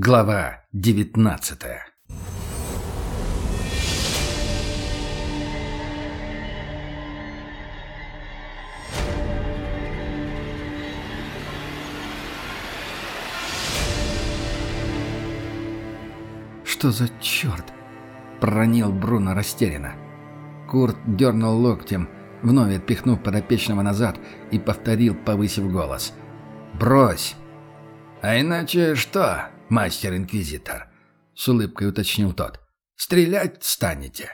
Глава девятнадцатая «Что за черт?» — проронил Бруно растерянно. Курт дернул локтем, вновь отпихнув подопечного назад и повторил, повысив голос. «Брось!» «А иначе что, мастер-инквизитор?» — с улыбкой уточнил тот. «Стрелять станете?»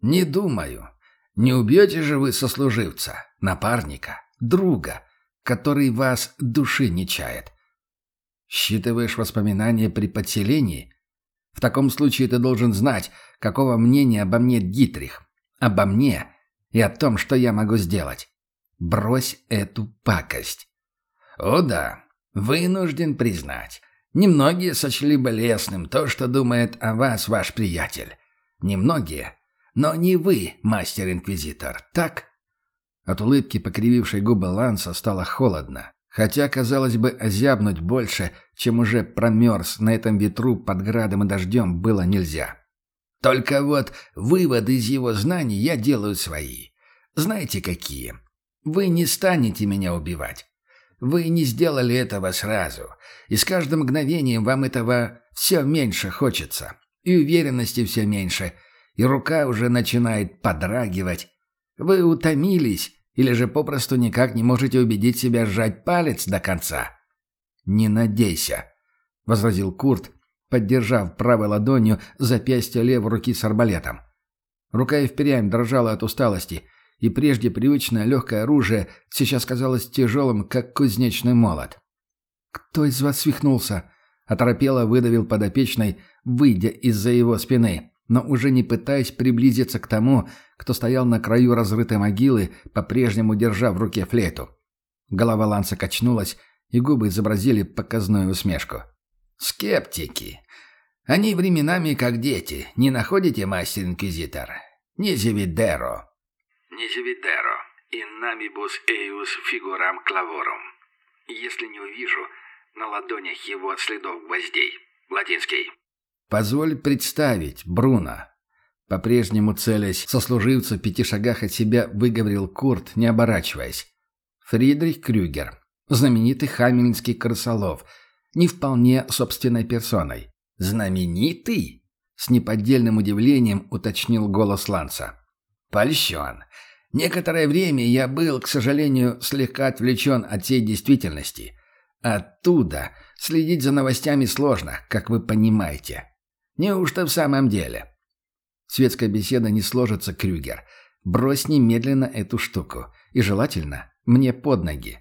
«Не думаю. Не убьете же вы сослуживца, напарника, друга, который вас души не чает. Считываешь воспоминания при подселении? В таком случае ты должен знать, какого мнения обо мне Дитрих, обо мне и о том, что я могу сделать. Брось эту пакость. О да, вынужден признать. Немногие сочли бы лесным то, что думает о вас ваш приятель. Немногие. Но не вы, мастер-инквизитор, так? От улыбки, покривившей губы Ланса, стало холодно. Хотя, казалось бы, озябнуть больше, чем уже промерз на этом ветру под градом и дождем, было нельзя. Только вот выводы из его знаний я делаю свои. Знаете какие? Вы не станете меня убивать. Вы не сделали этого сразу, и с каждым мгновением вам этого все меньше хочется, и уверенности все меньше, и рука уже начинает подрагивать. Вы утомились или же попросту никак не можете убедить себя сжать палец до конца? «Не надейся», — возразил Курт, поддержав правой ладонью запястье левой руки с арбалетом. Рука и впрямь дрожала от усталости, и прежде привычное легкое оружие сейчас казалось тяжелым, как кузнечный молот. «Кто из вас свихнулся?» — оторопело выдавил подопечный, выйдя из-за его спины но уже не пытаясь приблизиться к тому, кто стоял на краю разрытой могилы, по-прежнему держа в руке флейту. Голова Ланса качнулась, и губы изобразили показную усмешку. «Скептики. Они временами как дети. Не находите, мастер-инквизитор? Низевидеро». «Низевидеро. Иннамибус эйус фигурам клаворум. Если не увижу на ладонях его следов гвоздей. Латинский». «Позволь представить, Бруно». По-прежнему целясь сослуживцу в пяти шагах от себя, выговорил Курт, не оборачиваясь. Фридрих Крюгер, знаменитый хамельнский крысолов, не вполне собственной персоной. «Знаменитый?» — с неподдельным удивлением уточнил голос Ланса. «Польщен. Некоторое время я был, к сожалению, слегка отвлечен от всей действительности. Оттуда следить за новостями сложно, как вы понимаете. Неужто в самом деле? Светская беседа не сложится, Крюгер. Брось немедленно эту штуку. И желательно мне под ноги.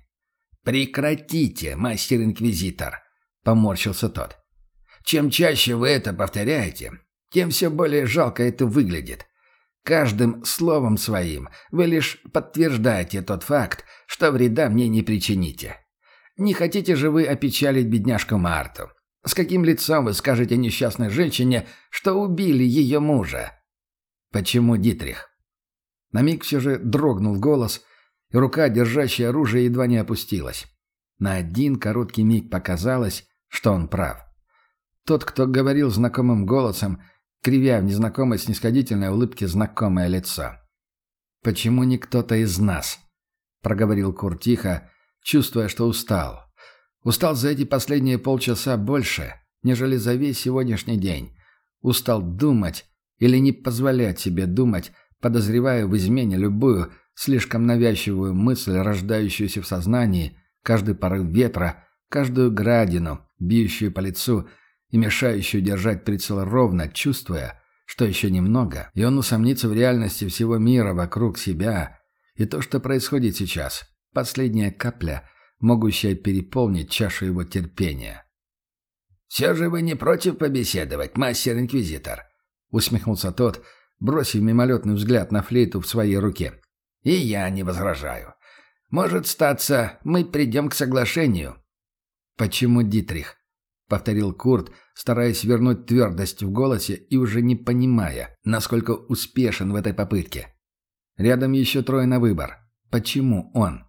«Прекратите, мастер-инквизитор!» — поморщился тот. «Чем чаще вы это повторяете, тем все более жалко это выглядит. Каждым словом своим вы лишь подтверждаете тот факт, что вреда мне не причините. Не хотите же вы опечалить бедняжку Марту? С каким лицом вы скажете несчастной женщине, что убили ее мужа? Почему Дитрих? На миг все же дрогнул голос, и рука, держащая оружие, едва не опустилась. На один короткий миг показалось, что он прав. Тот, кто говорил знакомым голосом, кривя в незнакомой снисходительной улыбке знакомое лицо. «Почему не кто-то из нас?» — проговорил Кур тихо, чувствуя, что устал. Устал за эти последние полчаса больше, нежели за весь сегодняшний день. Устал думать или не позволять себе думать, подозревая в измене любую, слишком навязчивую мысль, рождающуюся в сознании, каждый порыв ветра, каждую градину, бьющую по лицу и мешающую держать прицел ровно, чувствуя, что еще немного, и он усомнится в реальности всего мира вокруг себя, и то, что происходит сейчас, последняя капля, могущая переполнить чашу его терпения. «Все же вы не против побеседовать, мастер-инквизитор?» — усмехнулся тот, бросив мимолетный взгляд на флейту в своей руке. «И я не возражаю. Может, статься, мы придем к соглашению». «Почему Дитрих?» — повторил Курт, стараясь вернуть твердость в голосе и уже не понимая, насколько успешен в этой попытке. Рядом еще трое на выбор. Почему он?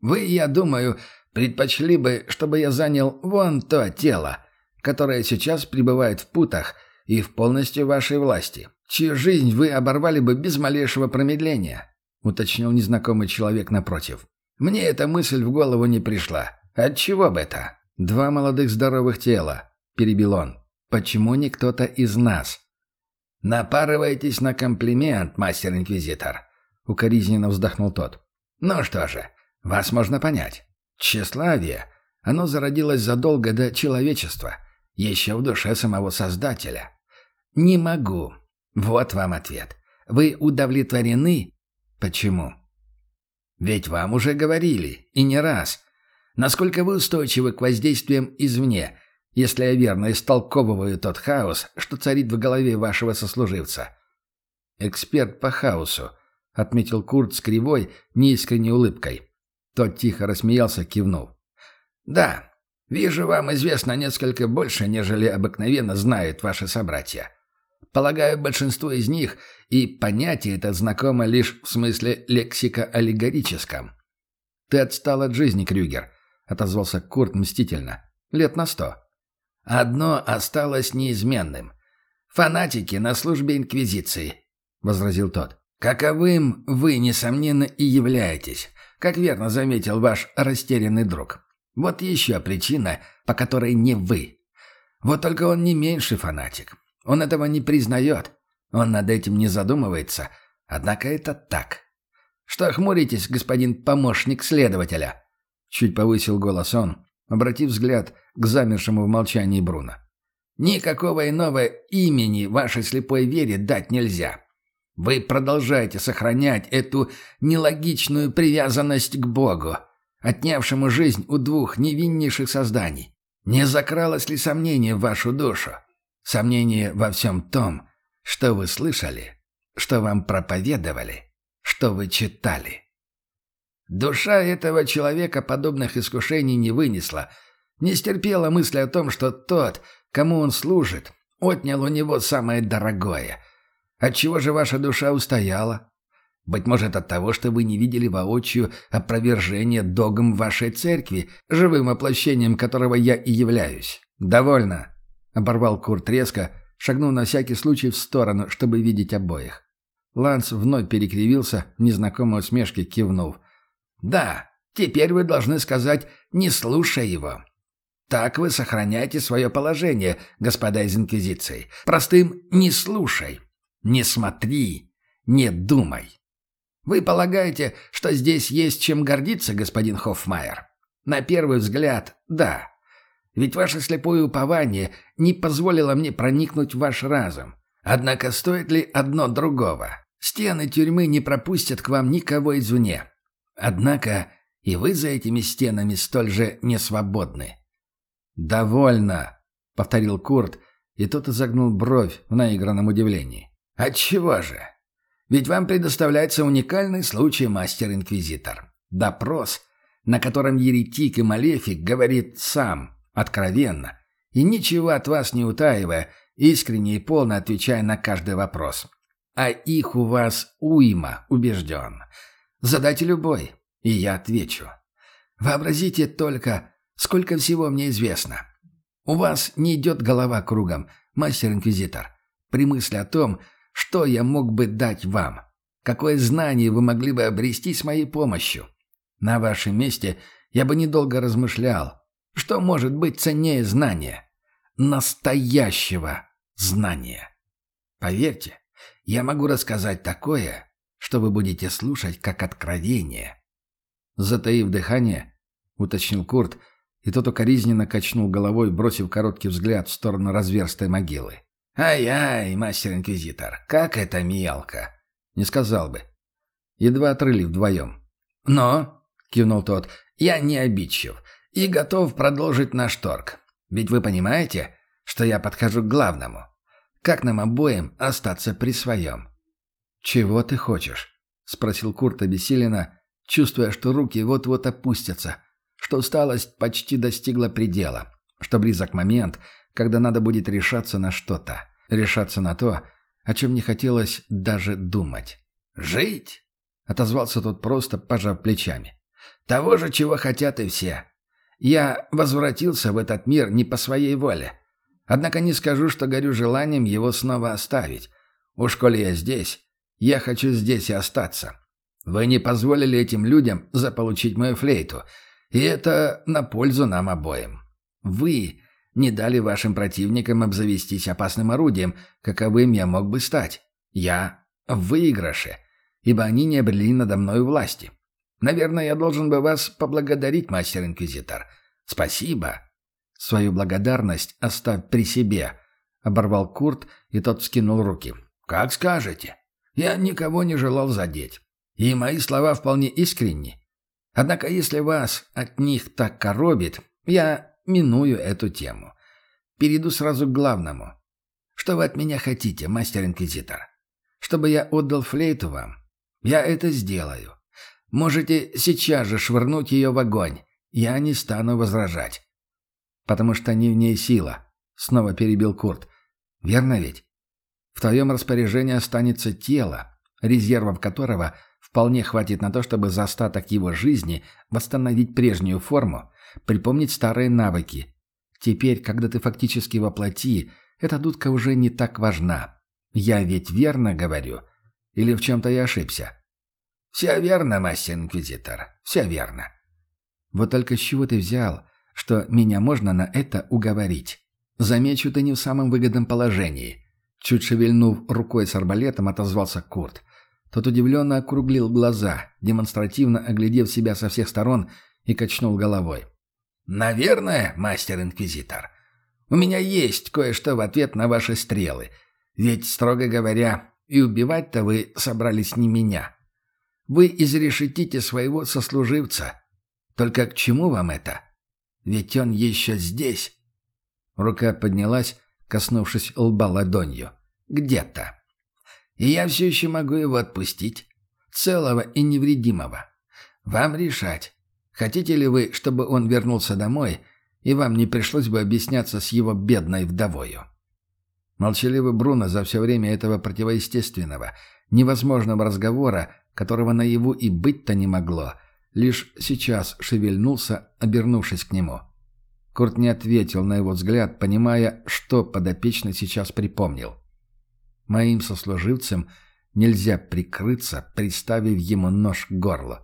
Вы, я думаю, предпочли бы, чтобы я занял вон то тело, которая сейчас пребывает в путах и в полностью вашей власти, чью жизнь вы оборвали бы без малейшего промедления», — уточнил незнакомый человек напротив. «Мне эта мысль в голову не пришла. Отчего бы это?» «Два молодых здоровых тела», — перебил он. «Почему не кто-то из нас?» «Напарываетесь на комплимент, мастер-инквизитор», — укоризненно вздохнул тот. «Ну что же, вас можно понять. Тщеславие, оно зародилось задолго до человечества, еще в душе самого Создателя. Не могу. Вот вам ответ. Вы удовлетворены? Почему? Ведь вам уже говорили, и не раз. Насколько вы устойчивы к воздействиям извне, если я верно истолковываю тот хаос, что царит в голове вашего сослуживца. «Эксперт по хаосу», — отметил Курт с кривой, неискренней улыбкой. Тот тихо рассмеялся, кивнул. «Да, вижу, вам известно несколько больше, нежели обыкновенно знают ваши собратья. Полагаю, большинству из них и понятие это знакомо лишь в смысле лексико-аллегорическом». «Ты отстал от жизни, Крюгер», — отозвался Курт мстительно. «Лет на сто». «Одно осталось неизменным. Фанатики на службе Инквизиции», — возразил тот. «Каковым вы, несомненно, и являетесь, как верно заметил ваш растерянный друг. Вот еще причина, по которой не вы. Вот только он не меньший фанатик. Он этого не признает. Он над этим не задумывается. Однако это так. Что хмуритесь, господин помощник следователя?» Чуть повысил голос он, обратив взгляд к замершему в молчании Бруно. «Никакого иного имени вашей слепой вере дать нельзя. Вы продолжаете сохранять эту нелогичную привязанность к Богу отнявшему жизнь у двух невиннейших созданий. Не закралось ли сомнение в вашу душу? Сомнение во всем том, что вы слышали, что вам проповедовали, что вы читали. Душа этого человека подобных искушений не вынесла, не стерпела мысли о том, что тот, кому он служит, отнял у него самое дорогое. Отчего же ваша душа устояла? Быть может, от того, что вы не видели воочию опровержения догм вашей церкви, живым воплощением которого я и являюсь. «Довольно», — оборвал Курт резко, шагнув на всякий случай в сторону, чтобы видеть обоих. Ланс вновь перекривился, незнакомой усмешки кивнув. «Да, теперь вы должны сказать «не слушай его». Так вы сохраняете свое положение, господа из Инквизиции. Простым «не слушай», «не смотри», «не думай». Вы полагаете, что здесь есть чем гордиться, господин Хоффмайер? На первый взгляд, да. Ведь ваше слепое упование не позволило мне проникнуть в ваш разум. Однако стоит ли одно другого? Стены тюрьмы не пропустят к вам никого извне. Однако и вы за этими стенами столь же не свободны. «Довольно», — повторил Курт, и тот изогнул бровь в наигранном удивлении. «Отчего же? Ведь вам предоставляется уникальный случай, мастер-инквизитор. Допрос, на котором еретик и малефик говорит сам, откровенно, и ничего от вас не утаивая, искренне и полно отвечая на каждый вопрос. А их у вас уйма, убежден. Задайте любой, и я отвечу. Вообразите только, сколько всего мне известно. У вас не идет голова кругом, мастер-инквизитор, при мысли о том, что я мог бы дать вам? Какое знание вы могли бы обрести с моей помощью? На вашем месте я бы недолго размышлял. Что может быть ценнее знания? Настоящего знания. Поверьте, я могу рассказать такое, что вы будете слушать как откровение. Затаив дыхание, уточнил Курт, и тот укоризненно качнул головой, бросив короткий взгляд в сторону разверстой могилы. «Ай-ай, мастер-инквизитор, как это мелко!» «Не сказал бы». Едва отрыли вдвоем. «Но», — кивнул тот, — «я не обидчив и готов продолжить наш торг. Ведь вы понимаете, что я подхожу к главному. Как нам обоим остаться при своем?» «Чего ты хочешь?» — спросил Курт обессиленно, чувствуя, что руки вот-вот опустятся, что усталость почти достигла предела, что близок момент, когда надо будет решаться на что-то. Решаться на то, о чем не хотелось даже думать. «Жить?» — отозвался тот просто, пожав плечами. «Того же, чего хотят и все. Я возвратился в этот мир не по своей воле. Однако не скажу, что горю желанием его снова оставить. Уж коли я здесь, я хочу здесь и остаться. Вы не позволили этим людям заполучить мою флейту, и это на пользу нам обоим. Вы не дали вашим противникам обзавестись опасным орудием, каковым я мог бы стать. Я в выигрыше, ибо они не обрели надо мною власти. Наверное, я должен бы вас поблагодарить, мастер-инквизитор. Спасибо. Свою благодарность оставь при себе, оборвал Курт, и тот вскинул руки. Как скажете. Я никого не желал задеть. И мои слова вполне искренни. Однако, если вас от них так коробит, я миную эту тему. Перейду сразу к главному. Что вы от меня хотите, мастер-инквизитор? Чтобы я отдал флейту вам? Я это сделаю. Можете сейчас же швырнуть ее в огонь. Я не стану возражать. Потому что не в ней сила. Снова перебил Курт. Верно ведь? В твоем распоряжении останется тело, резервов которого вполне хватит на то, чтобы за остаток его жизни восстановить прежнюю форму, припомнить старые навыки. Теперь, когда ты фактически воплоти, эта дудка уже не так важна. Я ведь верно говорю? Или в чем-то я ошибся? «Все верно, мастер-инквизитор, все верно». «Вот только с чего ты взял, что меня можно на это уговорить? Замечу, ты не в самом выгодном положении». Чуть шевельнув рукой с арбалетом, отозвался Курт. Тот удивленно округлил глаза, демонстративно оглядев себя со всех сторон и качнул головой. «Наверное, мастер-инквизитор, у меня есть кое-что в ответ на ваши стрелы. Ведь, строго говоря, и убивать-то вы собрались не меня. Вы изрешетите своего сослуживца. Только к чему вам это? Ведь он еще здесь». Рука поднялась, коснувшись лба ладонью. «Где-то. И я все еще могу его отпустить. Целого и невредимого. Вам решать, хотите ли вы, чтобы он вернулся домой, и вам не пришлось бы объясняться с его бедной вдовою». Молчаливый Бруно за все время этого противоестественного, невозможного разговора которого наяву и быть-то не могло, лишь сейчас шевельнулся, обернувшись к нему. Курт не ответил на его взгляд, понимая, что подопечный сейчас припомнил. «Моим сослуживцам нельзя прикрыться, приставив ему нож к горлу».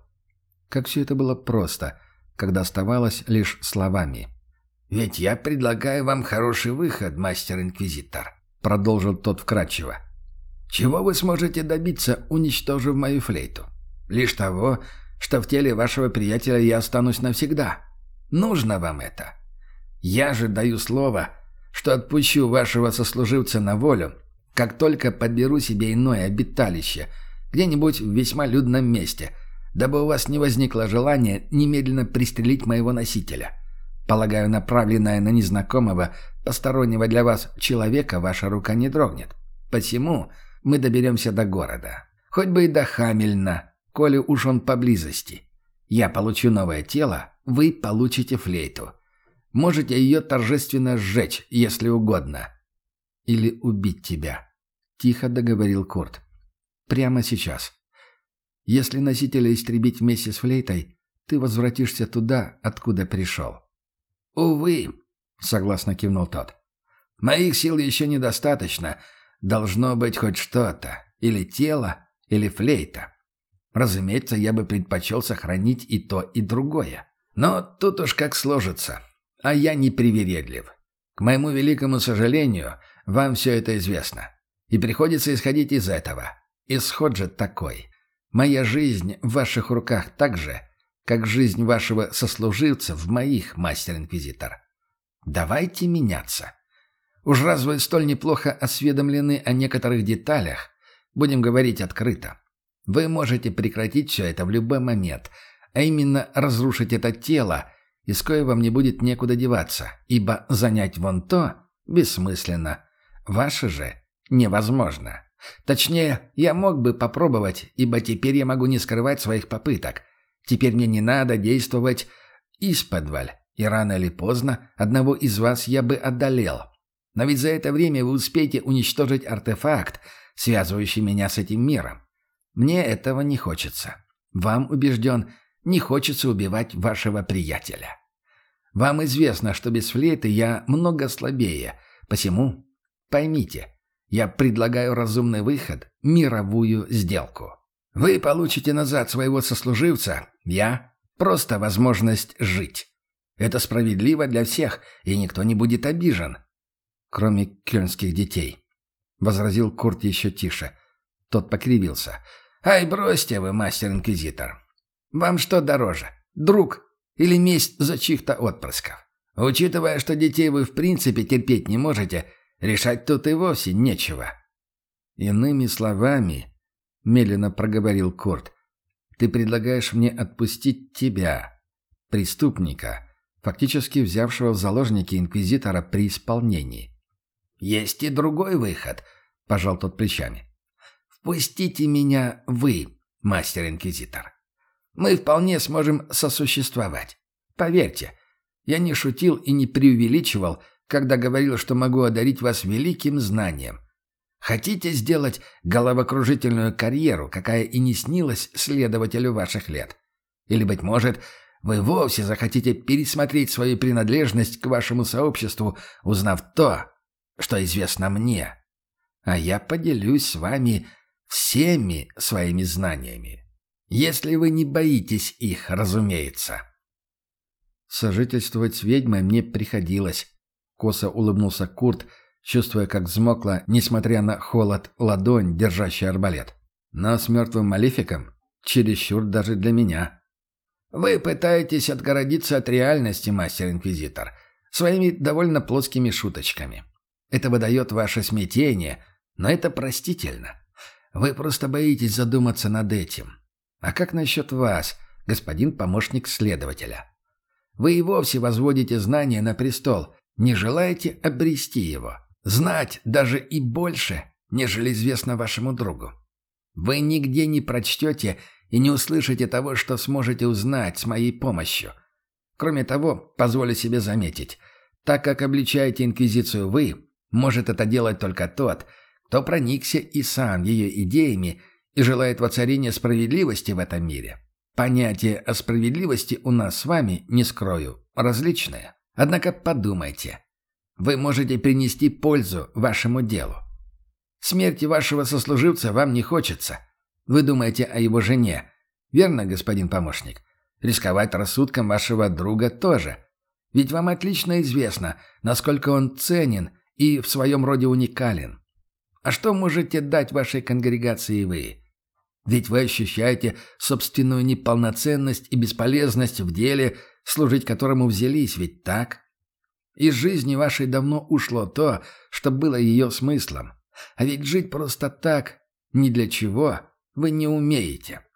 Как все это было просто, когда оставалось лишь словами. «Ведь я предлагаю вам хороший выход, мастер-инквизитор», — продолжил тот вкратчиво. Чего вы сможете добиться, уничтожив мою флейту? Лишь того, что в теле вашего приятеля я останусь навсегда. Нужно вам это. Я же даю слово, что отпущу вашего сослуживца на волю, как только подберу себе иное обиталище, где-нибудь в весьма людном месте, дабы у вас не возникло желания немедленно пристрелить моего носителя. Полагаю, направленная на незнакомого, постороннего для вас человека, ваша рука не дрогнет. Посему мы доберемся до города. Хоть бы и до Хамельна, коли уж он поблизости. Я получу новое тело, вы получите флейту. Можете ее торжественно сжечь, если угодно. Или убить тебя. Тихо договорил Курт. Прямо сейчас. Если носителя истребить вместе с флейтой, ты возвратишься туда, откуда пришел. «Увы», — согласно кивнул тот. «Моих сил еще недостаточно, Должно быть хоть что-то. Или тело, или флейта. Разумеется, я бы предпочел сохранить и то, и другое. Но тут уж как сложится. А я не привередлив. К моему великому сожалению, вам все это известно. И приходится исходить из этого. Исход же такой. Моя жизнь в ваших руках так же, как жизнь вашего сослуживца в моих, мастер-инквизитор. Давайте меняться. Уж раз вы столь неплохо осведомлены о некоторых деталях, будем говорить открыто. Вы можете прекратить все это в любой момент, а именно разрушить это тело, из вам не будет некуда деваться, ибо занять вон то бессмысленно. Ваше же невозможно. Точнее, я мог бы попробовать, ибо теперь я могу не скрывать своих попыток. Теперь мне не надо действовать из-подваль, и рано или поздно одного из вас я бы одолел. Но ведь за это время вы успеете уничтожить артефакт, связывающий меня с этим миром. Мне этого не хочется. Вам, убежден, не хочется убивать вашего приятеля. Вам известно, что без флейты я много слабее, Посему, поймите, я предлагаю разумный выход, мировую сделку. Вы получите назад своего сослуживца, я — просто возможность жить. Это справедливо для всех, и никто не будет обижен. Кроме кельнских детей. Возразил Курт еще тише. Тот покривился. «Ай, бросьте вы, мастер-инквизитор. Вам что дороже, друг или месть за чьих-то отпрысков? Учитывая, что детей вы в принципе терпеть не можете, решать тут и вовсе нечего». «Иными словами», — медленно проговорил Курт, — «ты предлагаешь мне отпустить тебя, преступника, фактически взявшего в заложники инквизитора при исполнении. «Есть и другой выход», — пожал тот плечами. «Впустите меня вы, мастер-инквизитор. Мы вполне сможем сосуществовать. Поверьте, я не шутил и не преувеличивал, когда говорил, что могу одарить вас великим знанием. Хотите сделать головокружительную карьеру, какая и не снилась следователю ваших лет? Или, быть может, вы вовсе захотите пересмотреть свою принадлежность к вашему сообществу, узнав то, что известно мне. А я поделюсь с вами всеми своими знаниями. Если вы не боитесь их, разумеется. Сожительствовать с ведьмой мне приходилось. Косо улыбнулся Курт, чувствуя, как взмокла, несмотря на холод, ладонь, держащая арбалет. Но с мертвым малефиком чересчур даже для меня. Вы пытаетесь отгородиться от реальности, мастер-инквизитор, своими довольно плоскими шуточками. Это выдает ваше смятение, но это простительно. Вы просто боитесь задуматься над этим. А как насчет вас, господин помощник следователя? Вы и вовсе возводите знания на престол, не желаете обрести его. Знать даже и больше, нежели известно вашему другу. Вы нигде не прочтете и не услышите того, что сможете узнать с моей помощью. Кроме того, позволю себе заметить, так как обличаете инквизицию вы, может это делать только тот, кто проникся и сам ее идеями и желает воцарения справедливости в этом мире. Понятие о справедливости у нас с вами, не скрою, различное. Однако подумайте. Вы можете принести пользу вашему делу. Смерти вашего сослуживца вам не хочется – вы думаете о его жене. Верно, господин помощник? Рисковать рассудком вашего друга тоже. Ведь вам отлично известно, насколько он ценен и в своем роде уникален. А что можете дать вашей конгрегации вы? Ведь вы ощущаете собственную неполноценность и бесполезность в деле, служить которому взялись, ведь так? Из жизни вашей давно ушло то, что было ее смыслом. А ведь жить просто так, ни для чего, вы не умеете.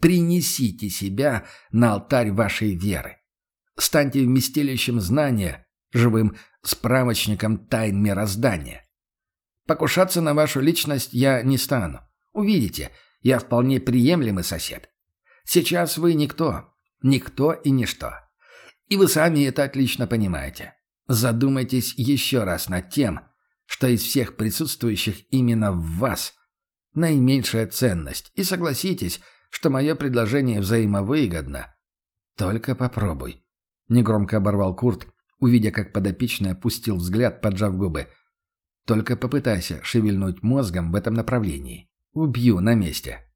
Принесите себя на алтарь вашей веры. Станьте вместилищем знания, живым справочником тайн мироздания. Покушаться на вашу личность я не стану. Увидите, я вполне приемлемый сосед. Сейчас вы никто, никто и ничто. И вы сами это отлично понимаете. Задумайтесь еще раз над тем, что из всех присутствующих именно в вас наименьшая ценность. И согласитесь, что мое предложение взаимовыгодно. Только попробуй. Негромко оборвал Курт, увидя, как подопечный опустил взгляд, поджав губы. Только попытайся шевельнуть мозгом в этом направлении. Убью на месте.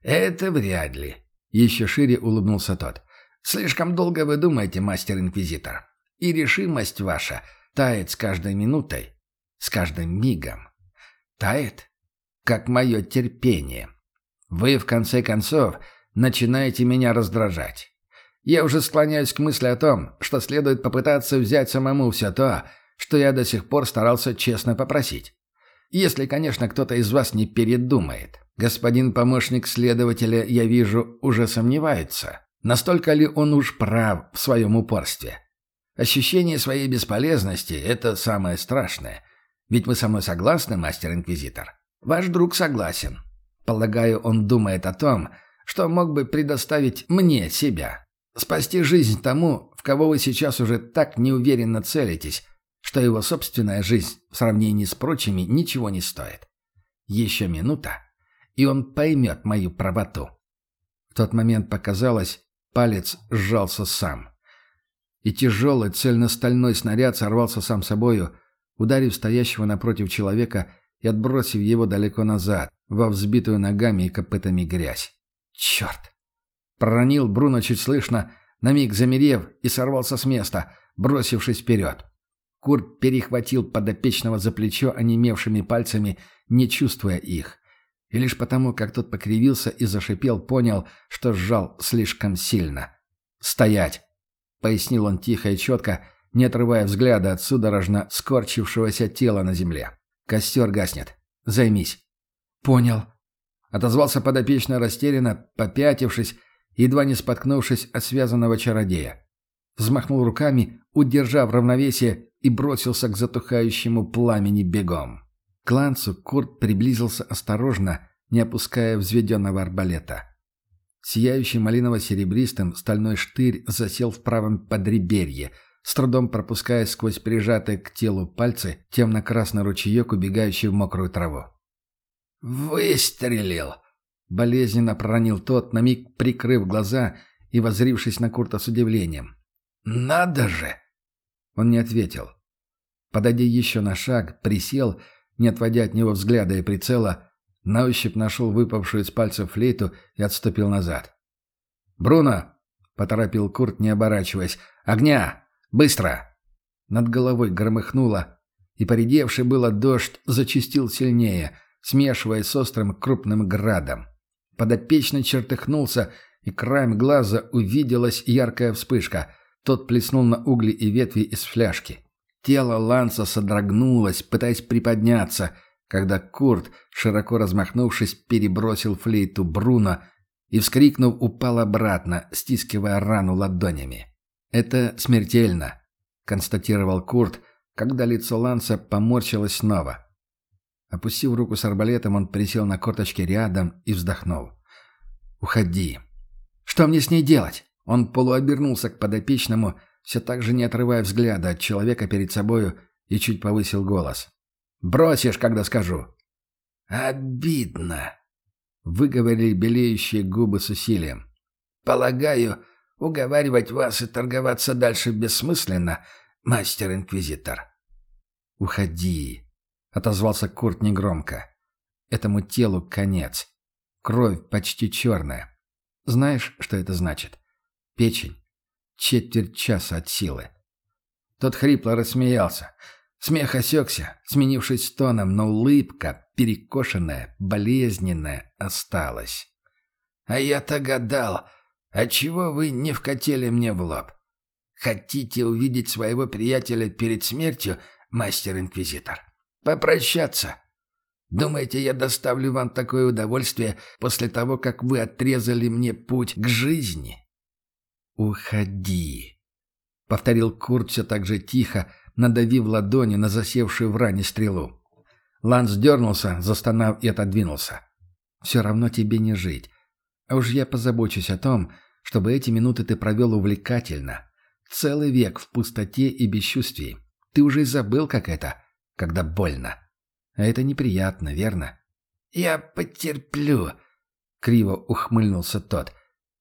Это вряд ли. Еще шире улыбнулся тот. Слишком долго вы думаете, мастер-инквизитор. И решимость ваша тает с каждой минутой, с каждым мигом. Тает как мое терпение. Вы, в конце концов, начинаете меня раздражать. Я уже склоняюсь к мысли о том, что следует попытаться взять самому все то, что я до сих пор старался честно попросить. Если, конечно, кто-то из вас не передумает. Господин помощник следователя, я вижу, уже сомневается. Настолько ли он уж прав в своем упорстве? Ощущение своей бесполезности – это самое страшное. Ведь вы со мной согласны, мастер-инквизитор? Ваш друг согласен. Полагаю, он думает о том, что мог бы предоставить мне себя. Спасти жизнь тому, в кого вы сейчас уже так неуверенно целитесь, что его собственная жизнь в сравнении с прочими ничего не стоит. Еще минута, и он поймет мою правоту. В тот момент показалось, палец сжался сам. И тяжелый цельностальной снаряд сорвался сам собою, ударив стоящего напротив человека и отбросив его далеко назад, во взбитую ногами и копытами грязь. «Черт!» Проронил Бруно чуть слышно, на миг замерев и сорвался с места, бросившись вперед. Курт перехватил подопечного за плечо онемевшими пальцами, не чувствуя их. И лишь потому, как тот покривился и зашипел, понял, что сжал слишком сильно. «Стоять!» — пояснил он тихо и четко, не отрывая взгляда от судорожно скорчившегося тела на земле. «Костер гаснет. Займись». «Понял», — отозвался подопечно растерянно, попятившись, едва не споткнувшись от связанного чародея. Взмахнул руками, удержав равновесие, и бросился к затухающему пламени бегом. К ланцу Курт приблизился осторожно, не опуская взведенного арбалета. Сияющий малиново-серебристым стальной штырь засел в правом подреберье, с трудом пропуская сквозь прижатые к телу пальцы темно-красный ручеек, убегающий в мокрую траву. «Выстрелил!» — болезненно проронил тот, на миг прикрыв глаза и возрившись на Курта с удивлением. «Надо же!» Он не ответил. Подойдя еще на шаг, присел, не отводя от него взгляда и прицела, на ощупь нашел выпавшую из пальцев флейту и отступил назад. «Бруно!» — поторопил Курт, не оборачиваясь. «Огня! Быстро!» Над головой громыхнуло, и поредевший было дождь зачистил сильнее, смешиваясь с острым крупным градом. Подопечный чертыхнулся, и краем глаза увиделась яркая вспышка. Тот плеснул на угли и ветви из фляжки. Тело Ланса содрогнулось, пытаясь приподняться, когда Курт, широко размахнувшись, перебросил флейту Бруно и, вскрикнув, упал обратно, стискивая рану ладонями. «Это смертельно», — констатировал Курт, когда лицо Ланса поморщилось снова. Опустив руку с арбалетом, он присел на корточки рядом и вздохнул. «Уходи». «Что мне с ней делать?» Он полуобернулся к подопечному, все так же не отрывая взгляда от человека перед собою, и чуть повысил голос. «Бросишь, когда скажу». «Обидно», — выговорили белеющие губы с усилием. «Полагаю, уговаривать вас и торговаться дальше бессмысленно, мастер-инквизитор». «Уходи», — отозвался Курт негромко. «Этому телу конец. Кровь почти черная. Знаешь, что это значит? Печень. Четверть часа от силы». Тот хрипло рассмеялся. Смех осекся, сменившись тоном, но улыбка, перекошенная, болезненная, осталась. «А я-то гадал, отчего вы не вкатили мне в лоб? Хотите увидеть своего приятеля перед смертью, мастер-инквизитор? Попрощаться? Думаете, я доставлю вам такое удовольствие после того, как вы отрезали мне путь к жизни?» «Уходи», — повторил Курт все так же тихо, надавив ладони на засевшую в ране стрелу. Ланс дернулся, застонав и отодвинулся. «Все равно тебе не жить. А уж я позабочусь о том, чтобы эти минуты ты провел увлекательно. Целый век в пустоте и бесчувствии. Ты уже и забыл, как это, когда больно. А это неприятно, верно?» «Я потерплю», — криво ухмыльнулся тот.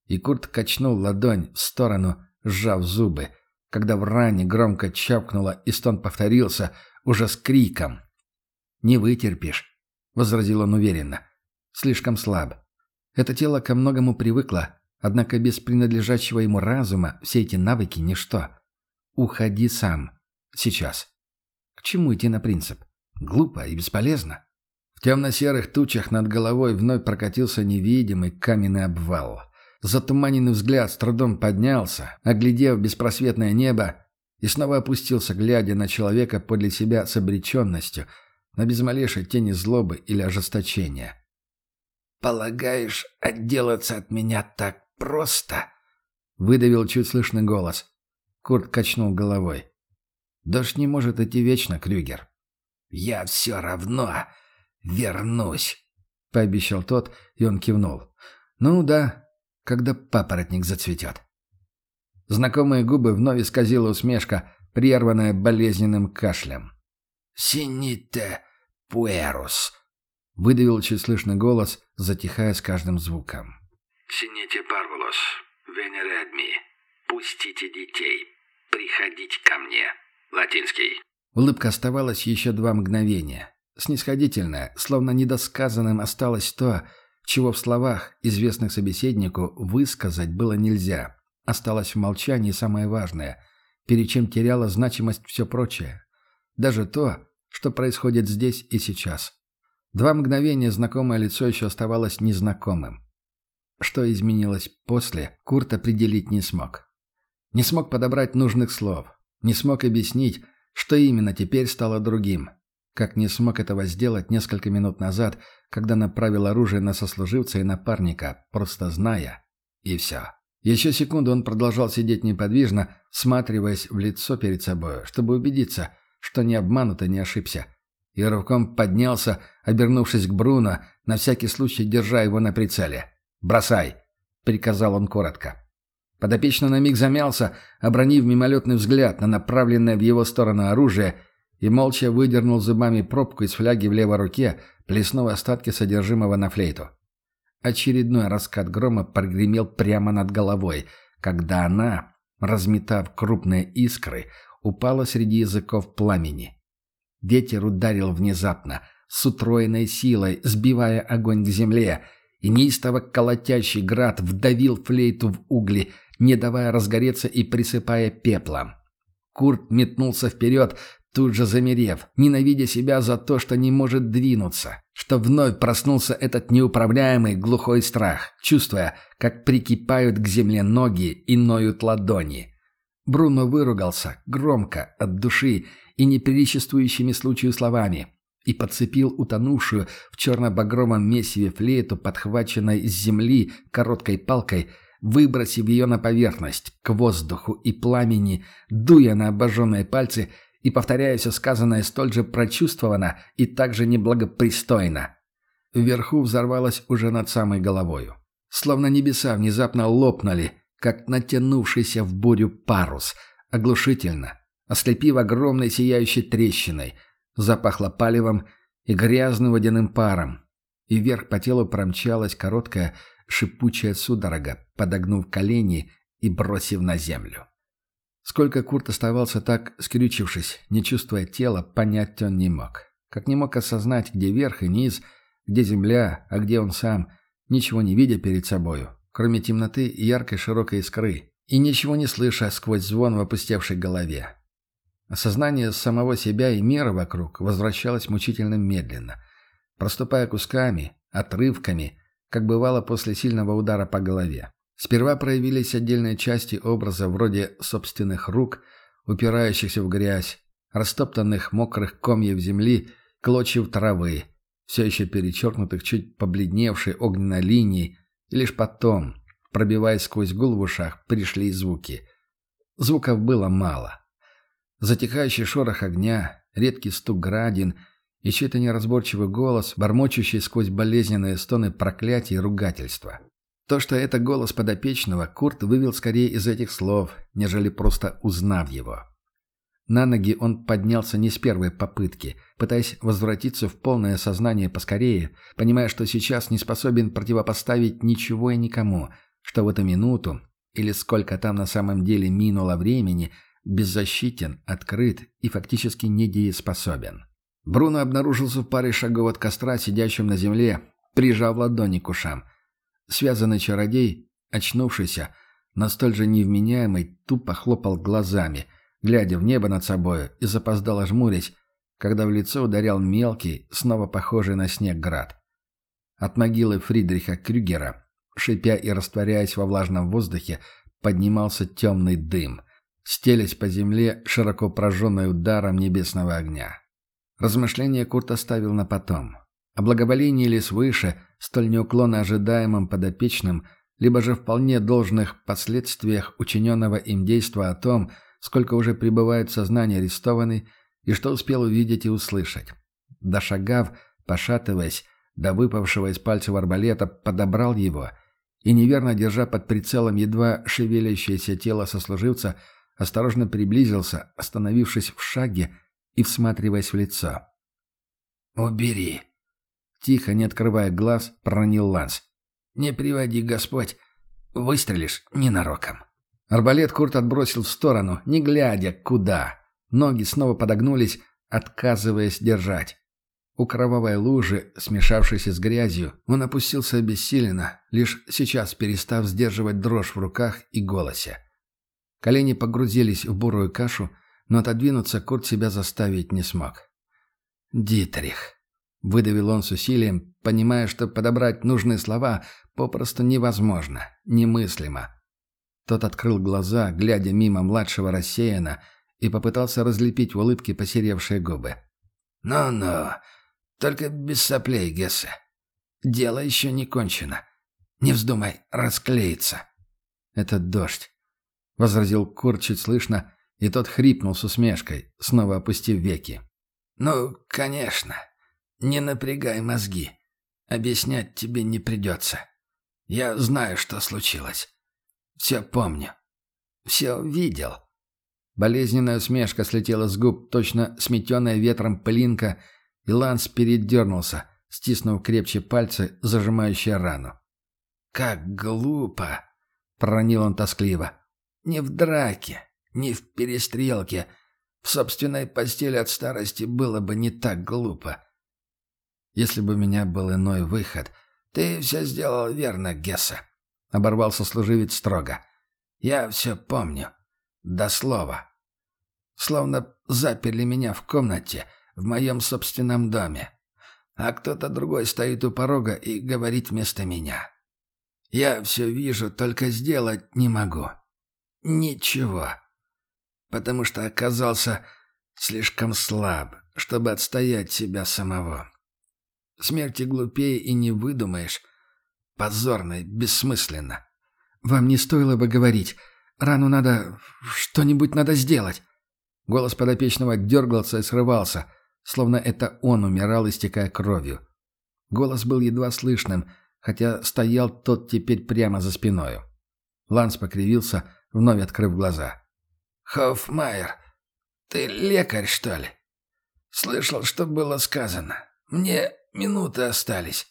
И Курт качнул ладонь в сторону, сжав зубы, — когда в ране громко чавкнуло, и стон повторился, уже с криком. «Не вытерпишь», — возразил он уверенно. «Слишком слаб. Это тело ко многому привыкло, однако без принадлежащего ему разума все эти навыки — ничто. Уходи сам. Сейчас. К чему идти на принцип? Глупо и бесполезно». В темно-серых тучах над головой вновь прокатился невидимый каменный обвал — Затуманенный взгляд с трудом поднялся, оглядев беспросветное небо, и снова опустился, глядя на человека подле себя с обреченностью, на без малейшей тени злобы или ожесточения. «Полагаешь, отделаться от меня так просто?» — выдавил чуть слышный голос. Курт качнул головой. «Дождь не может идти вечно, Крюгер». «Я все равно вернусь», — пообещал тот, и он кивнул. «Ну да, когда папоротник зацветет. Знакомые губы вновь исказила усмешка, прерванная болезненным кашлем. «Сините пуэрус», — выдавил чуть слышный голос, затихая с каждым звуком. «Сините парвулос, венередми, пустите детей, приходить ко мне». Латинский. Улыбка оставалась еще два мгновения. Снисходительная, словно недосказанным осталось то, чего в словах, известных собеседнику, высказать было нельзя. Осталось в молчании самое важное, перед чем теряло значимость все прочее. Даже то, что происходит здесь и сейчас. Два мгновения знакомое лицо еще оставалось незнакомым. Что изменилось после, Курт определить не смог. Не смог подобрать нужных слов. Не смог объяснить, что именно теперь стало другим. Как не смог этого сделать несколько минут назад, когда направил оружие на сослуживца и напарника, просто зная. И все. Еще секунду он продолжал сидеть неподвижно, всматриваясь в лицо перед собой, чтобы убедиться, что не обманут и не ошибся. И рывком поднялся, обернувшись к Бруно, на всякий случай держа его на прицеле. «Бросай!» — приказал он коротко. Подопечный на миг замялся, обронив мимолетный взгляд на направленное в его сторону оружие, и молча выдернул зубами пробку из фляги в левой руке, плеснув остатки содержимого на флейту. Очередной раскат грома прогремел прямо над головой, когда она, разметав крупные искры, упала среди языков пламени. Ветер ударил внезапно, с утроенной силой, сбивая огонь к земле, и неистово колотящий град вдавил флейту в угли, не давая разгореться и присыпая пеплом. Курт метнулся вперед, тут же замерев, ненавидя себя за то, что не может двинуться, что вновь проснулся этот неуправляемый глухой страх, чувствуя, как прикипают к земле ноги и ноют ладони. Бруно выругался, громко, от души и неприличествующими случаю словами, и подцепил утонувшую в черно-багровом месиве флейту, подхваченной с земли короткой палкой, выбросив ее на поверхность, к воздуху и пламени, дуя на обожженные пальцы – и, повторяя все сказанное, столь же прочувствовано и так же неблагопристойно. Вверху взорвалось уже над самой головою. Словно небеса внезапно лопнули, как натянувшийся в бурю парус, оглушительно, ослепив огромной сияющей трещиной, запахло палевом и грязным водяным паром, и вверх по телу промчалась короткая шипучая судорога, подогнув колени и бросив на землю. Сколько Курт оставался так, скрючившись, не чувствуя тела, понять он не мог. Как не мог осознать, где верх и низ, где земля, а где он сам, ничего не видя перед собою, кроме темноты и яркой широкой искры, и ничего не слыша сквозь звон в опустевшей голове. Осознание самого себя и мира вокруг возвращалось мучительно медленно, проступая кусками, отрывками, как бывало после сильного удара по голове. Сперва проявились отдельные части образа вроде собственных рук, упирающихся в грязь, растоптанных мокрых комьев земли, клочьев травы, все еще перечеркнутых чуть побледневшей огненной линией, и лишь потом, пробиваясь сквозь гул в ушах, пришли звуки. Звуков было мало. Затихающий шорох огня, редкий стук градин и чей-то неразборчивый голос, бормочущий сквозь болезненные стоны проклятий и ругательства. То, что это голос подопечного, Курт вывел скорее из этих слов, нежели просто узнав его. На ноги он поднялся не с первой попытки, пытаясь возвратиться в полное сознание поскорее, понимая, что сейчас не способен противопоставить ничего и никому, что в эту минуту, или сколько там на самом деле минуло времени, беззащитен, открыт и фактически недееспособен. Бруно обнаружился в паре шагов от костра, сидящим на земле, прижав ладони к ушам – Связанный чародей, очнувшийся, но столь же невменяемый, тупо хлопал глазами, глядя в небо над собою и запоздало жмурясь, когда в лицо ударял мелкий, снова похожий на снег град. От могилы Фридриха Крюгера, шипя и растворяясь во влажном воздухе, поднимался темный дым, стелясь по земле, широко прожженной ударом небесного огня. Размышления Курт оставил на потом. О благоволении ли свыше, столь неуклонно ожидаемым подопечным, либо же вполне должных последствиях учиненного им действа о том, сколько уже пребывает в сознании арестованный и что успел увидеть и услышать. Дошагав, пошатываясь, до выпавшего из пальцев арбалета, подобрал его и, неверно держа под прицелом едва шевелящееся тело сослуживца, осторожно приблизился, остановившись в шаге и всматриваясь в лицо. «Убери!» Тихо, не открывая глаз, проронил Ланс. «Не приводи, Господь. Выстрелишь ненароком». Арбалет Курт отбросил в сторону, не глядя, куда. Ноги снова подогнулись, отказываясь держать. У кровавой лужи, смешавшейся с грязью, он опустился обессиленно, лишь сейчас перестав сдерживать дрожь в руках и голосе. Колени погрузились в бурую кашу, но отодвинуться Курт себя заставить не смог. «Дитрих», — выдавил он с усилием, понимая, что подобрать нужные слова попросту невозможно, немыслимо. Тот открыл глаза, глядя мимо младшего рассеяна, и попытался разлепить в улыбке посеревшие губы. «Ну-ну, только без соплей, Гессе. Дело еще не кончено. Не вздумай расклеиться». «Это дождь», — возразил Курт чуть слышно, и тот хрипнул с усмешкой, снова опустив веки. «Ну, конечно. Не напрягай мозги. Объяснять тебе не придется. Я знаю, что случилось. Все помню. Все видел». Болезненная усмешка слетела с губ, точно сметенная ветром пылинка, и Ланс передернулся, стиснув крепче пальцы, зажимающие рану. «Как глупо!» — проронил он тоскливо. «Не в драке, не в перестрелке. В собственной постели от старости было бы не так глупо. Если бы у меня был иной выход, ты все сделал верно, Гесса», — оборвался служивец строго. «Я все помню. До слова. Словно заперли меня в комнате в моем собственном доме. А кто-то другой стоит у порога и говорит вместо меня. Я все вижу, только сделать не могу. Ничего потому что оказался слишком слаб, чтобы отстоять себя самого. Смерти глупее и не выдумаешь. Позорно и бессмысленно. «Вам не стоило бы говорить. Рану надо... что-нибудь надо сделать». Голос подопечного дергался и срывался, словно это он умирал, истекая кровью. Голос был едва слышным, хотя стоял тот теперь прямо за спиною. Ланс покривился, вновь открыв глаза. «Хоффмайер, ты лекарь, что ли?» «Слышал, что было сказано. Мне минуты остались.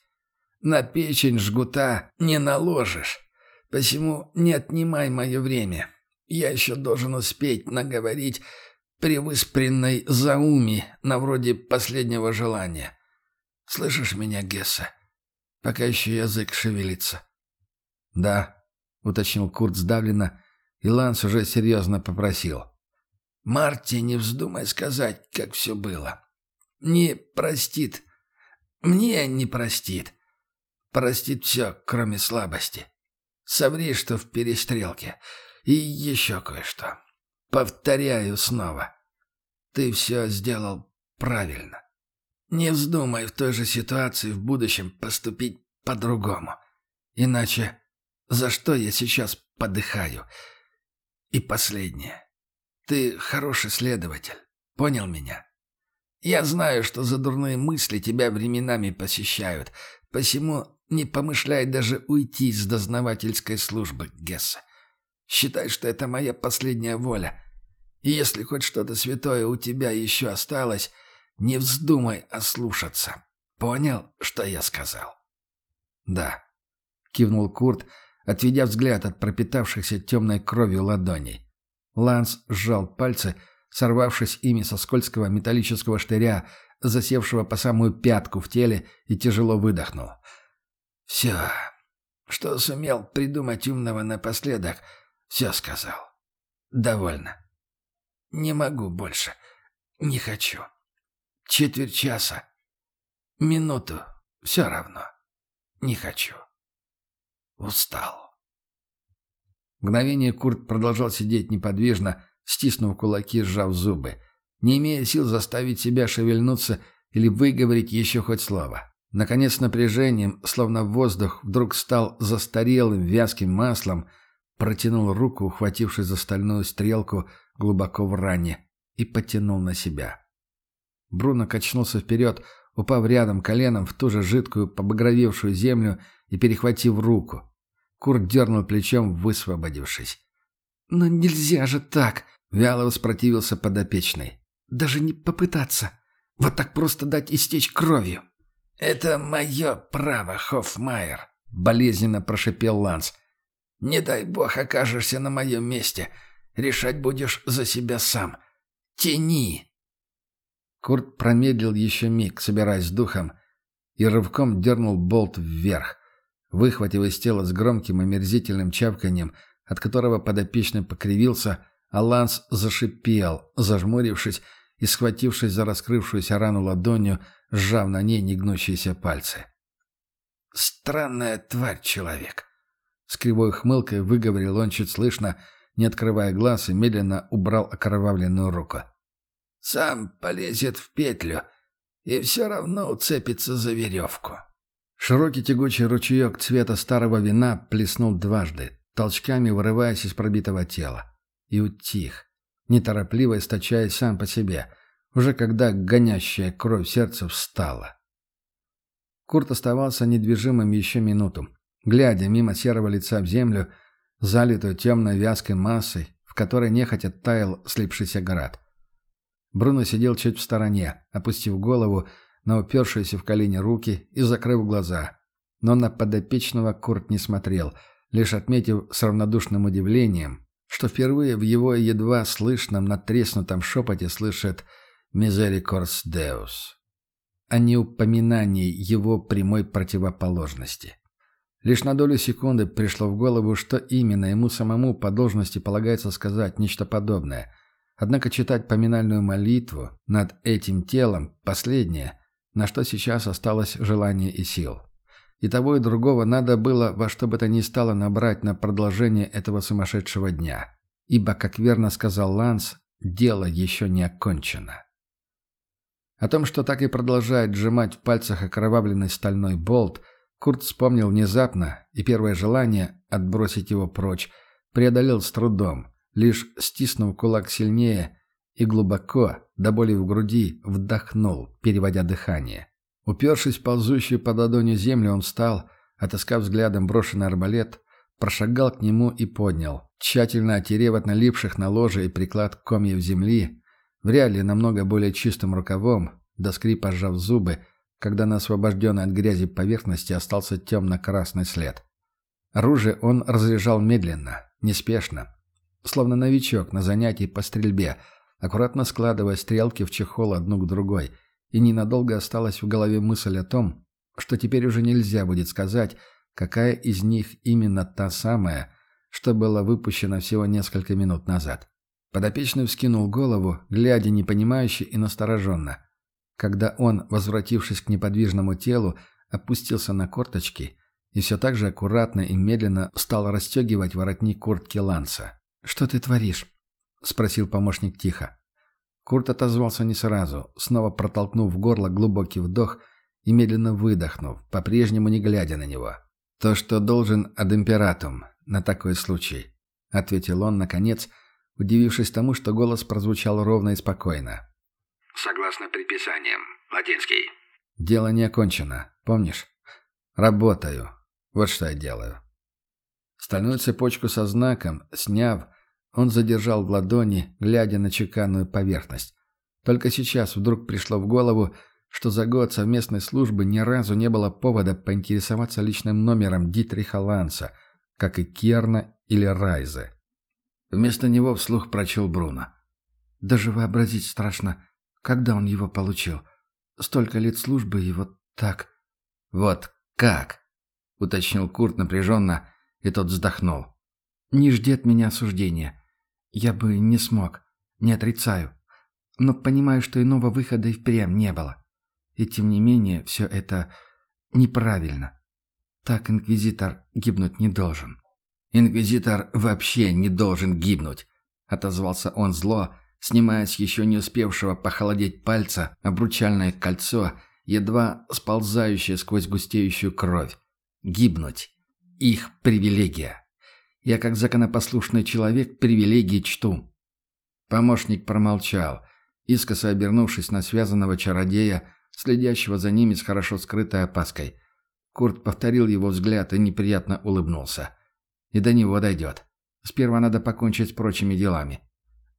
На печень жгута не наложишь. Посему не отнимай мое время. Я еще должен успеть наговорить при выспренной зауми на вроде последнего желания. Слышишь меня, Гесса? Пока еще язык шевелится». «Да», — уточнил Курт сдавленно, и Ланс уже серьезно попросил. «Марти, не вздумай сказать, как все было. Не простит. Мне не простит. Простит все, кроме слабости. Соври, что в перестрелке. И еще кое-что. Повторяю снова. Ты все сделал правильно. Не вздумай в той же ситуации в будущем поступить по-другому. Иначе за что я сейчас подыхаю?» И последнее. Ты хороший следователь. Понял меня? Я знаю, что за дурные мысли тебя временами посещают, посему не помышляй даже уйти из дознавательской службы, Гесса. Считай, что это моя последняя воля. И если хоть что-то святое у тебя еще осталось, не вздумай ослушаться. Понял, что я сказал?» «Да», — кивнул Курт, — отведя взгляд от пропитавшихся темной кровью ладоней. Ланс сжал пальцы, сорвавшись ими со скользкого металлического штыря, засевшего по самую пятку в теле, и тяжело выдохнул. «Все, что сумел придумать умного напоследок, все сказал. Довольно. Не могу больше. Не хочу. Четверть часа. Минуту. Все равно. Не хочу. Устал. Мгновение Курт продолжал сидеть неподвижно, стиснув кулаки, сжав зубы, не имея сил заставить себя шевельнуться или выговорить еще хоть слово. Наконец напряжением, словно воздух, вдруг стал застарелым вязким маслом, протянул руку, ухватившись за стальную стрелку глубоко в ране, и потянул на себя. Бруно качнулся вперед, упав рядом коленом в ту же жидкую, побагровевшую землю и перехватив руку. Курт дернул плечом, высвободившись. «Но нельзя же так!» — вяло воспротивился подопечный. «Даже не попытаться. Вот так просто дать истечь кровью». «Это мое право, Хоффмайер», — болезненно прошипел Ланс. «Не дай бог окажешься на моем месте. Решать будешь за себя сам. Тяни!» Курт промедлил еще миг, собираясь с духом, и рывком дернул болт вверх, выхватив из тела с громким омерзительным чавканьем, от которого подопечный покривился, а Ланс зашипел, зажмурившись и схватившись за раскрывшуюся рану ладонью, сжав на ней негнущиеся пальцы. «Странная тварь, человек!» С кривой хмылкой выговорил он чуть слышно, не открывая глаз, и медленно убрал окровавленную руку. «Сам полезет в петлю и все равно уцепится за веревку». Широкий тягучий ручеек цвета старого вина плеснул дважды, толчками вырываясь из пробитого тела. И утих, неторопливо источаясь сам по себе, уже когда гонящая кровь сердца встала. Курт оставался недвижимым еще минуту, глядя мимо серого лица в землю, залитую темной вязкой массой, в которой нехотя таял слипшийся град. Бруно сидел чуть в стороне, опустив голову на упершиеся в колени руки и закрыв глаза. Но на подопечного Курт не смотрел, лишь отметив с равнодушным удивлением, что впервые в его едва слышном натреснутом шепоте слышит «Мизерикорс Деус», а не упоминание его прямой противоположности. Лишь на долю секунды пришло в голову, что именно ему самому по должности полагается сказать нечто подобное. Однако читать поминальную молитву над этим телом – последнее, на что сейчас осталось желание и сил. И того, и другого надо было во что бы то ни стало набрать на продолжение этого сумасшедшего дня. Ибо, как верно сказал Ланс, дело еще не окончено. О том, что так и продолжает сжимать в пальцах окровавленный стальной болт – Курт вспомнил внезапно, и первое желание отбросить его прочь преодолел с трудом, лишь стиснув кулак сильнее и глубоко, до боли в груди, вдохнул, переводя дыхание. Упершись в ползущую под ладонью землю, он встал, отыскав взглядом брошенный арбалет, прошагал к нему и поднял, тщательно отерев от налипших на ложе и приклад комьев земли, вряд ли намного более чистым рукавом, до скрипа сжав зубы, когда на освобожденной от грязи поверхности остался темно-красный след. Оружие он разряжал медленно, неспешно, словно новичок на занятии по стрельбе, аккуратно складывая стрелки в чехол одну к другой, и ненадолго осталась в голове мысль о том, что теперь уже нельзя будет сказать, какая из них именно та самая, что была выпущена всего несколько минут назад. Подопечный вскинул голову, глядя непонимающе и настороженно когда он, возвратившись к неподвижному телу, опустился на корточки и все так же аккуратно и медленно стал расстегивать воротник куртки Ланса. «Что ты творишь?» — спросил помощник тихо. Курт отозвался не сразу, снова протолкнув в горло глубокий вдох и медленно выдохнув, по-прежнему не глядя на него. «То, что должен imperatum на такой случай», — ответил он, наконец, удивившись тому, что голос прозвучал ровно и спокойно. Согласно предписаниям. Латинский. Дело не окончено. Помнишь? Работаю. Вот что я делаю. Стальную цепочку со знаком, сняв, он задержал в ладони, глядя на чеканную поверхность. Только сейчас вдруг пришло в голову, что за год совместной службы ни разу не было повода поинтересоваться личным номером Дитриха Ланса, как и Керна или Райзе. Вместо него вслух прочел Бруно. «Даже вообразить страшно, когда он его получил? Столько лет службы и вот так. Вот как? Уточнил Курт напряженно, и тот вздохнул. Не жди от меня осуждения. Я бы не смог. Не отрицаю. Но понимаю, что иного выхода и впрямь не было. И тем не менее, все это неправильно. Так инквизитор гибнуть не должен. «Инквизитор вообще не должен гибнуть», — отозвался он зло, снимая с еще не успевшего похолодеть пальца обручальное кольцо, едва сползающее сквозь густеющую кровь. Гибнуть. Их привилегия. Я, как законопослушный человек, привилегии чту. Помощник промолчал, искоса обернувшись на связанного чародея, следящего за ними с хорошо скрытой опаской. Курт повторил его взгляд и неприятно улыбнулся. И до него дойдет. Сперва надо покончить с прочими делами.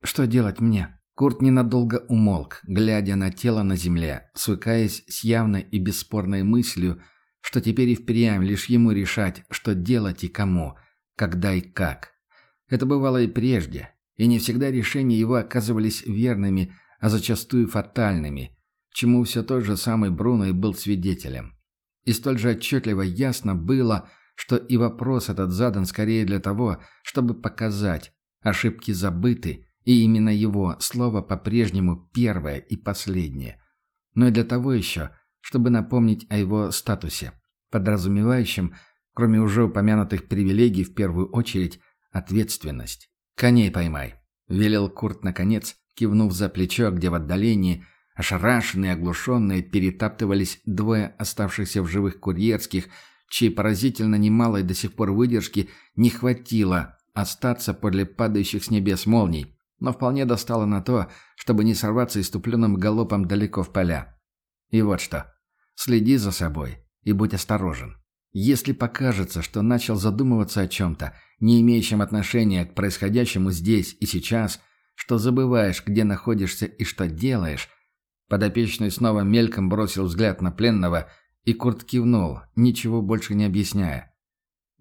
Что делать мне? Курт ненадолго умолк, глядя на тело на земле, свыкаясь с явной и бесспорной мыслью, что теперь и впрямь лишь ему решать, что делать и кому, когда и как. Это бывало и прежде, И не всегда решения его оказывались верными, а зачастую фатальными, чему все тот же самый Бруно и был свидетелем. И столь же отчетливо ясно было, что и вопрос этот задан скорее для того, чтобы показать, ошибки забыты, и именно его слово по-прежнему первое и последнее. Но и для того еще, чтобы напомнить о его статусе, подразумевающем, кроме уже упомянутых привилегий, в первую очередь, ответственность. «Коней поймай», — велел Курт наконец, кивнув за плечо, где в отдалении, ошарашенные, оглушенные, перетаптывались двое оставшихся в живых курьерских, чьей поразительно немалой до сих пор выдержки не хватило остаться подле падающих с небес молний, но вполне достало на то, чтобы не сорваться иступленным галопом далеко в поля. И вот что. Следи за собой и будь осторожен. Если покажется, что начал задумываться о чем-то, не имеющем отношения к происходящему здесь и сейчас, что забываешь, где находишься и что делаешь, подопечный снова мельком бросил взгляд на пленного, и Курт кивнул, ничего больше не объясняя.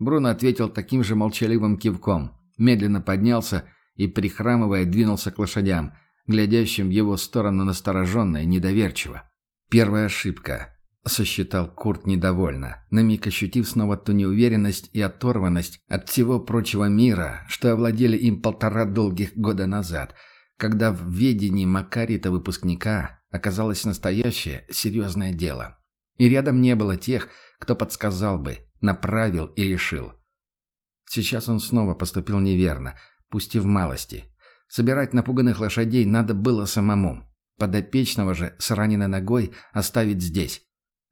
Бруно ответил таким же молчаливым кивком, медленно поднялся и, прихрамывая, двинулся к лошадям, глядящим в его сторону настороженно и недоверчиво. Первая ошибка. Сосчитал Курт недовольно, на миг ощутив снова ту неуверенность и оторванность от всего прочего мира, что овладели им полтора долгих года назад, когда в ведении Макарита-выпускника оказалось настоящее серьезное дело. И рядом не было тех, кто подсказал бы, направил и решил. Сейчас он снова поступил неверно, пусть и в малости. Собирать напуганных лошадей надо было самому. Подопечного же с раненой ногой оставить здесь.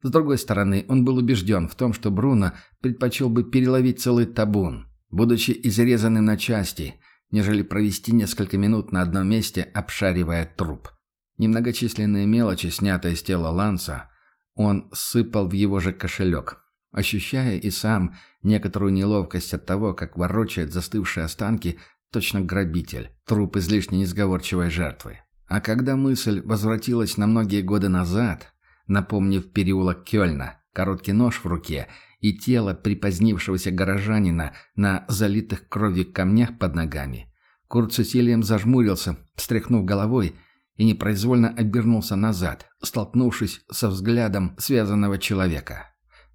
С другой стороны, он был убежден в том, что Бруно предпочел бы переловить целый табун, будучи изрезанным на части, нежели провести несколько минут на одном месте, обшаривая труп. Немногочисленные мелочи, снятые с тела Ланса, он сыпал в его же кошелек, ощущая и сам некоторую неловкость от того, как ворочает застывшие останки точно грабитель, труп излишне несговорчивой жертвы. А когда мысль возвратилась на многие годы назад, напомнив переулок Кёльна, короткий нож в руке и тело припозднившегося горожанина на залитых кровью камнях под ногами, Курт с усилием зажмурился, встряхнув головой, и непроизвольно обернулся назад, столкнувшись со взглядом связанного человека.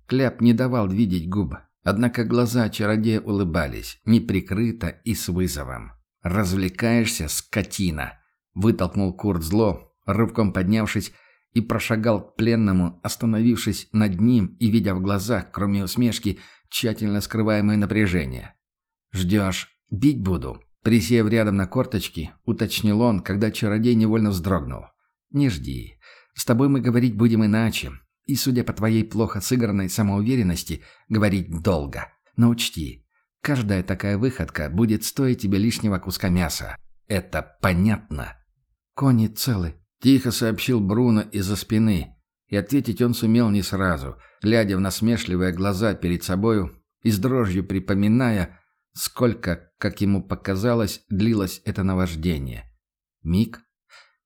Кляп не давал видеть губ, однако глаза чародея улыбались, неприкрыто и с вызовом. «Развлекаешься, скотина!» Вытолкнул Курт зло, рывком поднявшись, и прошагал к пленному, остановившись над ним и видя в глазах, кроме усмешки, тщательно скрываемое напряжение. «Ждешь? Бить буду?» Присев рядом на корточки, уточнил он, когда чародей невольно вздрогнул. «Не жди. С тобой мы говорить будем иначе. И, судя по твоей плохо сыгранной самоуверенности, говорить долго. Но учти, каждая такая выходка будет стоить тебе лишнего куска мяса. Это понятно?» «Кони целы», — тихо сообщил Бруно из-за спины. И ответить он сумел не сразу, глядя в насмешливые глаза перед собою и с дрожью припоминая, сколько, как ему показалось, длилось это наваждение. Миг.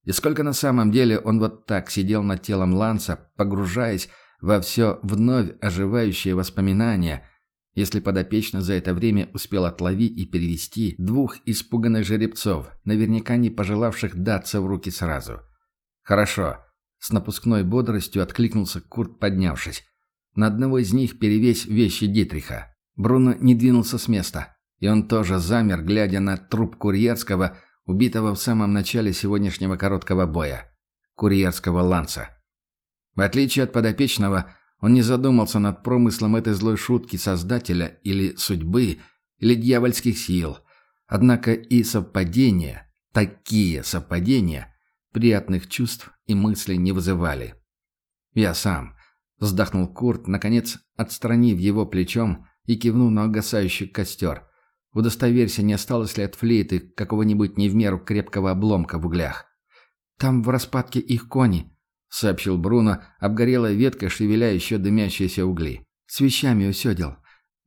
И сколько на самом деле он вот так сидел над телом Ланса, погружаясь во все вновь оживающие воспоминания — если подопечно за это время успел отловить и перевести двух испуганных жеребцов, наверняка не пожелавших даться в руки сразу. «Хорошо», — с напускной бодростью откликнулся Курт, поднявшись. На одного из них перевесь вещи Дитриха. Бруно не двинулся с места, и он тоже замер, глядя на труп курьерского, убитого в самом начале сегодняшнего короткого боя. Курьерского ланца. В отличие от подопечного, он не задумался над промыслом этой злой шутки Создателя или судьбы, или дьявольских сил. Однако и совпадения, такие совпадения, приятных чувств и мыслей не вызывали. «Я сам», — вздохнул Курт, наконец отстранив его плечом и кивнул на угасающий костер. «Удостоверься, не осталось ли от флейты какого-нибудь не в меру крепкого обломка в углях». «Там в распадке их кони», — сообщил Бруно, обгорелой веткой шевеля еще дымящиеся угли. «С вещами усёдел.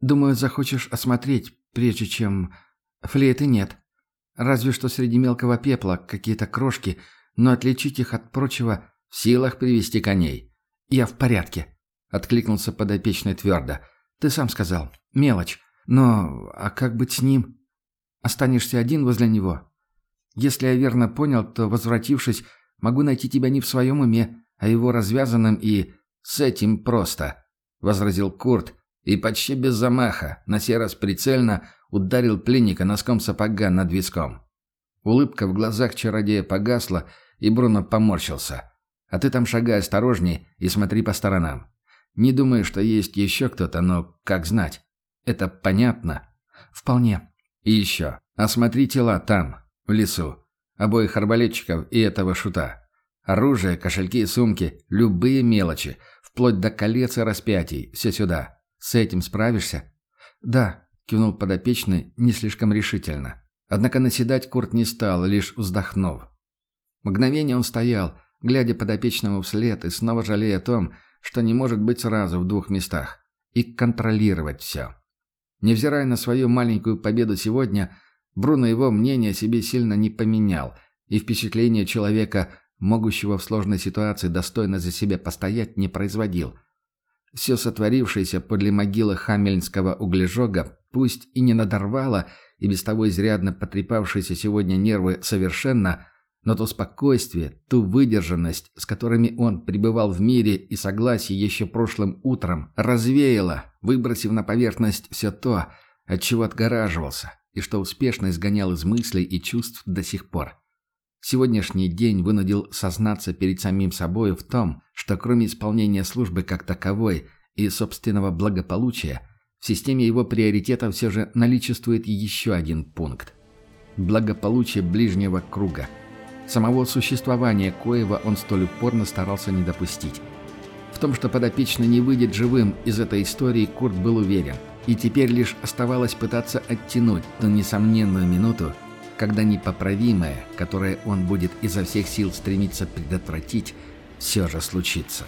Думаю, захочешь осмотреть, прежде чем... Флейты нет. Разве что среди мелкого пепла какие-то крошки, но отличить их от прочего в силах привести коней. Я в порядке», — откликнулся подопечный твердо. «Ты сам сказал. Мелочь. Но... А как быть с ним? Останешься один возле него? Если я верно понял, то, возвратившись, могу найти тебя не в своем уме, а его развязанным и... с этим просто», — возразил Курт, и почти без замаха, на сей раз прицельно, ударил пленника носком сапога над виском. Улыбка в глазах чародея погасла, и Бруно поморщился. «А ты там шагай осторожней и смотри по сторонам. Не думаю, что есть еще кто-то, но как знать? Это понятно?» «Вполне. И еще. Осмотри тела там, в лесу. Обоих арбалетчиков и этого шута. Оружие, кошельки и сумки, любые мелочи, вплоть до колец и распятий, все сюда. С этим справишься?» «Да», — кивнул подопечный не слишком решительно. Однако наседать Курт не стал, лишь вздохнув. Мгновение он стоял, глядя подопечному вслед и снова жалея о том, что не может быть сразу в двух местах, и контролировать все. Невзирая на свою маленькую победу сегодня, Бруно его мнение о себе сильно не поменял, и впечатление человека, могущего в сложной ситуации достойно за себя постоять, не производил. Все сотворившееся подле могилы Хамельнского углежога пусть и не надорвало, и без того изрядно потрепавшиеся сегодня нервы совершенно, но то спокойствие, ту выдержанность, с которыми он пребывал в мире и согласии еще прошлым утром, развеяло, выбросив на поверхность все то, от чего отгораживался, и что успешно изгонял из мыслей и чувств до сих пор. Сегодняшний день вынудил сознаться перед самим собой в том, что кроме исполнения службы как таковой и собственного благополучия, в системе его приоритетов все же наличествует еще один пункт. Благополучие ближнего круга. Самого существования коего он столь упорно старался не допустить. В том, что подопечный не выйдет живым из этой истории, Курт был уверен. И теперь лишь оставалось пытаться оттянуть ту несомненную минуту, когда непоправимое, которое он будет изо всех сил стремиться предотвратить, все же случится.